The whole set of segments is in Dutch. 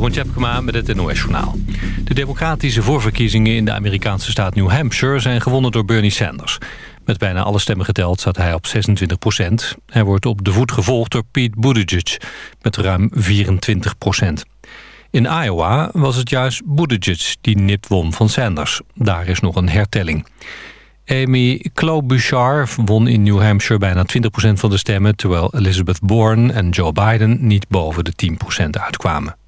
Jeroen Tjepkema met het NOS Journaal. De democratische voorverkiezingen in de Amerikaanse staat New Hampshire... zijn gewonnen door Bernie Sanders. Met bijna alle stemmen geteld zat hij op 26 procent. Hij wordt op de voet gevolgd door Pete Buttigieg met ruim 24 procent. In Iowa was het juist Buttigieg die nipt won van Sanders. Daar is nog een hertelling. Amy Klobuchar won in New Hampshire bijna 20% van de stemmen... terwijl Elizabeth Warren en Joe Biden niet boven de 10% uitkwamen.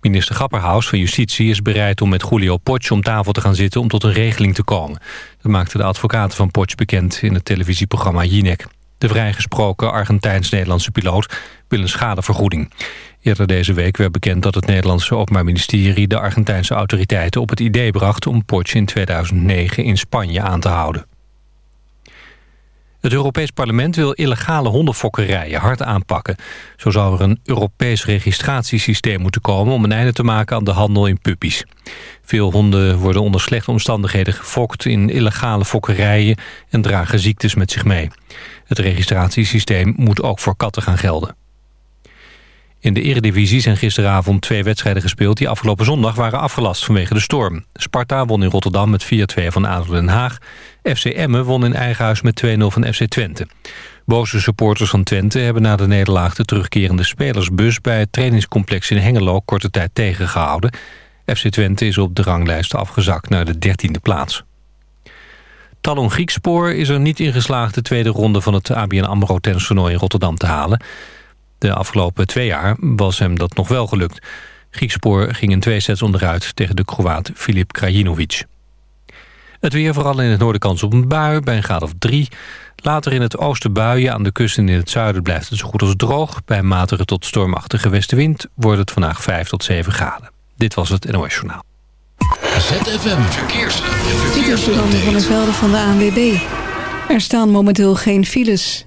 Minister Grapperhaus van Justitie is bereid om met Julio Potsch om tafel te gaan zitten om tot een regeling te komen. Dat maakte de advocaten van Potsch bekend in het televisieprogramma Jinek. De vrijgesproken Argentijns-Nederlandse piloot wil een schadevergoeding. Eerder deze week werd bekend dat het Nederlandse Openbaar Ministerie... de Argentijnse autoriteiten op het idee bracht om Potsch in 2009 in Spanje aan te houden. Het Europees Parlement wil illegale hondenfokkerijen hard aanpakken. Zo zou er een Europees registratiesysteem moeten komen... om een einde te maken aan de handel in puppies. Veel honden worden onder slechte omstandigheden gefokt... in illegale fokkerijen en dragen ziektes met zich mee. Het registratiesysteem moet ook voor katten gaan gelden. In de eredivisie zijn gisteravond twee wedstrijden gespeeld... die afgelopen zondag waren afgelast vanwege de storm. Sparta won in Rotterdam met 4-2 van ADO Den Haag. FC Emmen won in eigen huis met 2-0 van FC Twente. Boze supporters van Twente hebben na de nederlaag... de terugkerende spelersbus bij het trainingscomplex in Hengelo... korte tijd tegengehouden. FC Twente is op de ranglijst afgezakt naar de 13e plaats. Talon Griekspoor is er niet in geslaagd... de tweede ronde van het ABN AMRO tennistoernooi in Rotterdam te halen... De afgelopen twee jaar was hem dat nog wel gelukt. Griekspoor ging in twee sets onderuit tegen de Kroaat Filip Krajinovic. Het weer vooral in het noorden kans op een bui bij een graad of drie. Later in het oosten buien, aan de kust en in het zuiden blijft het zo goed als droog. Bij matige tot stormachtige westenwind wordt het vandaag 5 tot 7 graden. Dit was het NOS Journaal. ZFM Verkeers. Verkeers van het velden van de ANWB. Er staan momenteel geen files.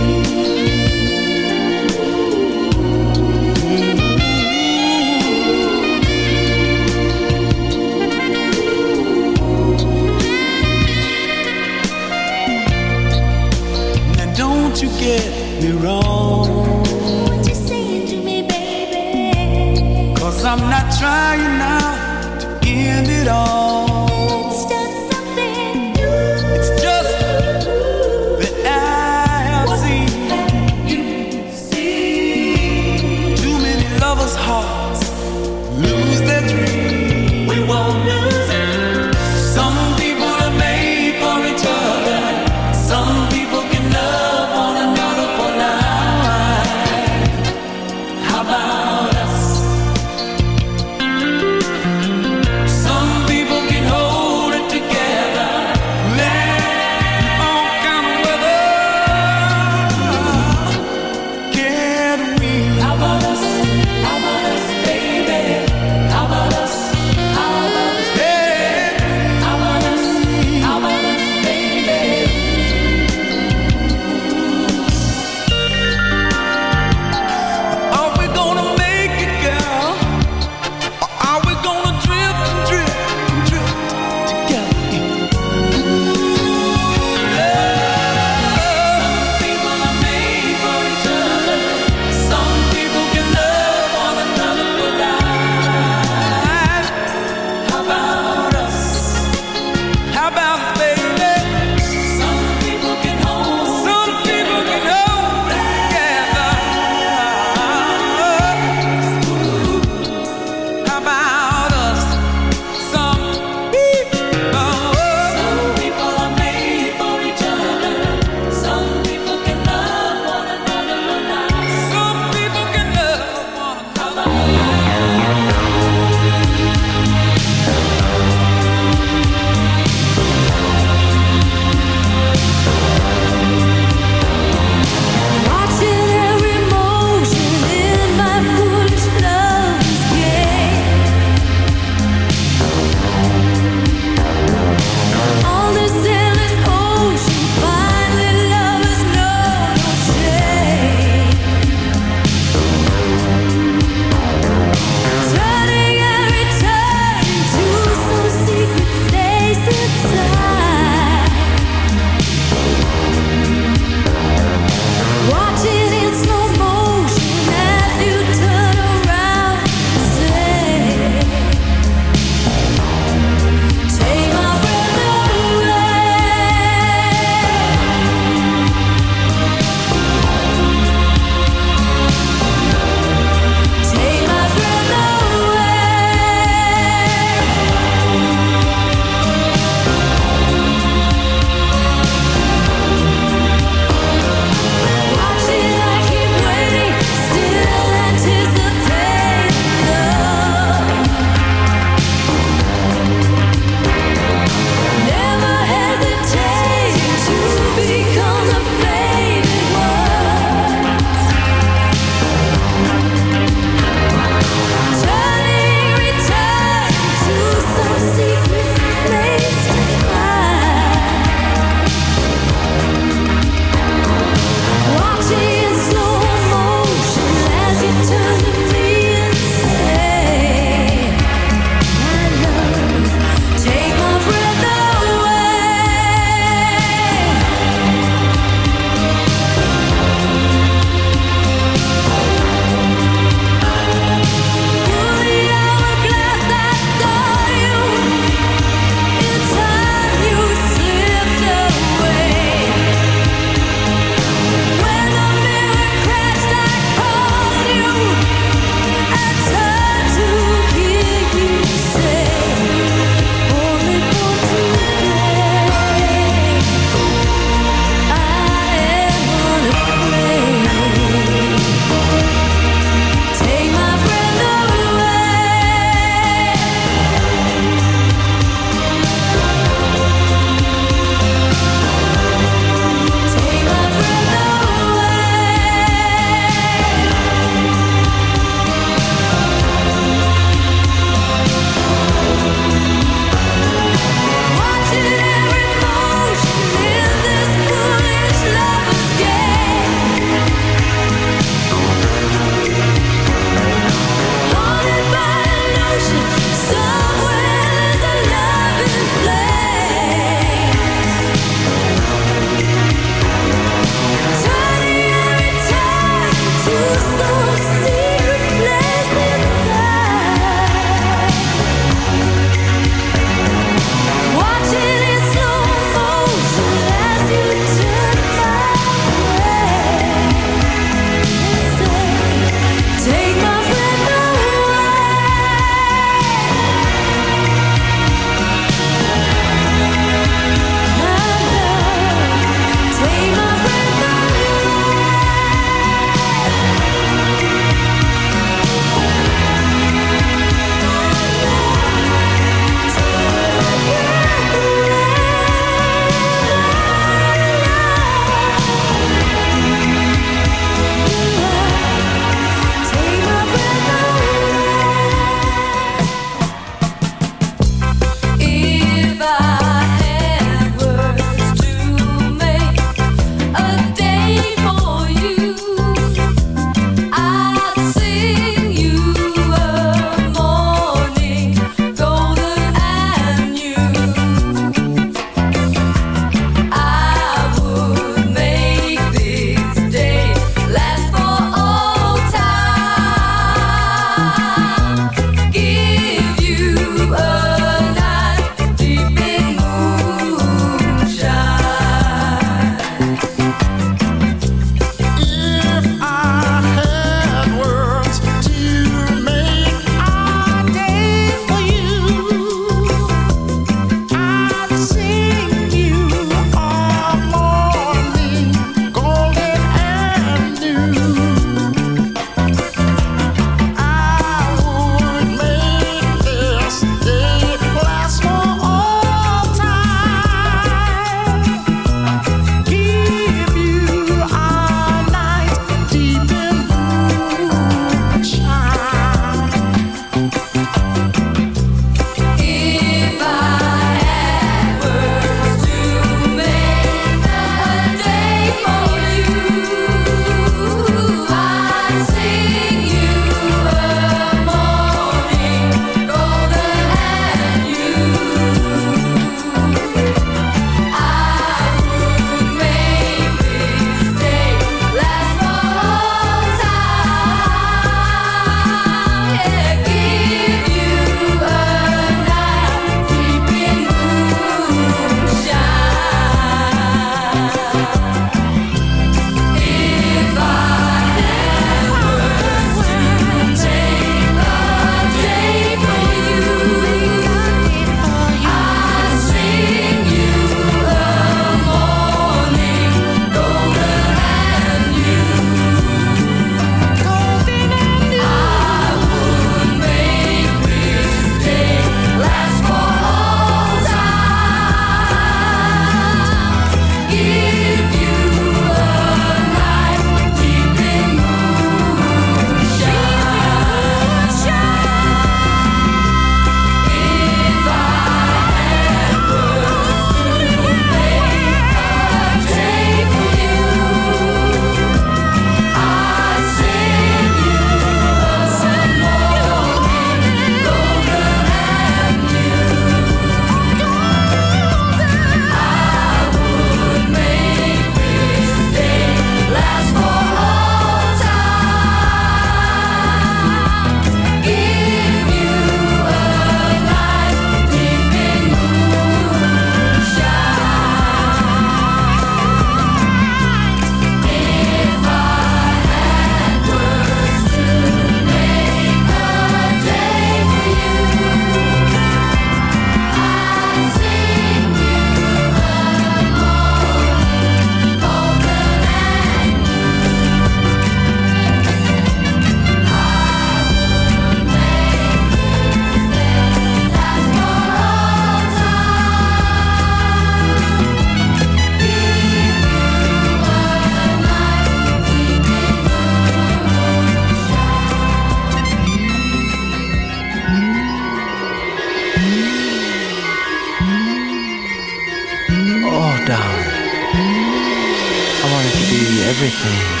everything